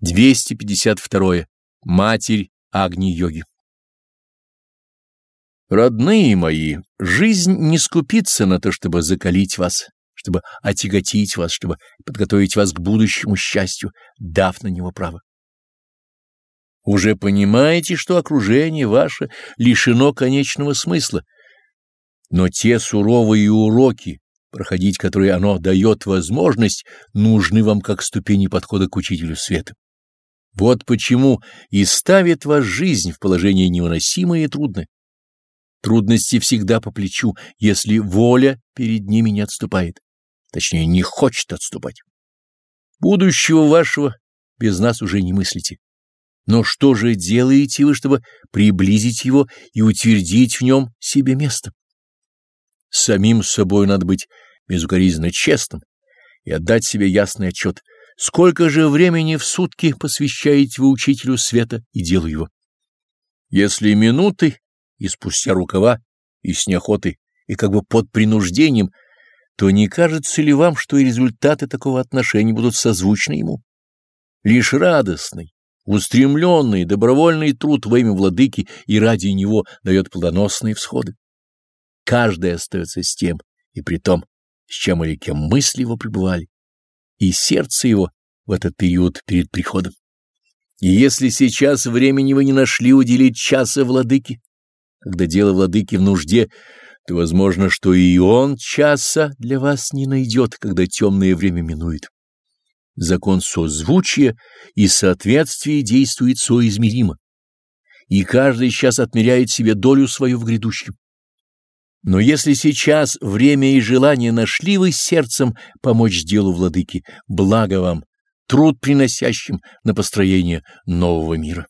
252. Матерь Агни-йоги Родные мои, жизнь не скупится на то, чтобы закалить вас, чтобы отяготить вас, чтобы подготовить вас к будущему счастью, дав на него право. Уже понимаете, что окружение ваше лишено конечного смысла, но те суровые уроки, проходить которые оно дает возможность, нужны вам как ступени подхода к учителю света. Вот почему и ставит вас жизнь в положение невыносимое и трудное. Трудности всегда по плечу, если воля перед ними не отступает, точнее, не хочет отступать. Будущего вашего без нас уже не мыслите. Но что же делаете вы, чтобы приблизить его и утвердить в нем себе место? Самим собой надо быть безукоризненно честным и отдать себе ясный отчет — Сколько же времени в сутки посвящаете вы учителю света и делу его? Если минуты, и спустя рукава, и с неохотой, и как бы под принуждением, то не кажется ли вам, что и результаты такого отношения будут созвучны ему? Лишь радостный, устремленный, добровольный труд во имя владыки и ради него дает плодоносные всходы. Каждый остается с тем, и при том, с чем или кем мысли его пребывали и сердце его в этот период перед приходом. И если сейчас времени вы не нашли уделить часа владыке, когда дело владыки в нужде, то возможно, что и он часа для вас не найдет, когда темное время минует. Закон созвучия и соответствия действует соизмеримо, и каждый сейчас отмеряет себе долю свою в грядущем. Но если сейчас время и желание нашли вы сердцем помочь делу владыки, благо вам, труд приносящим на построение нового мира.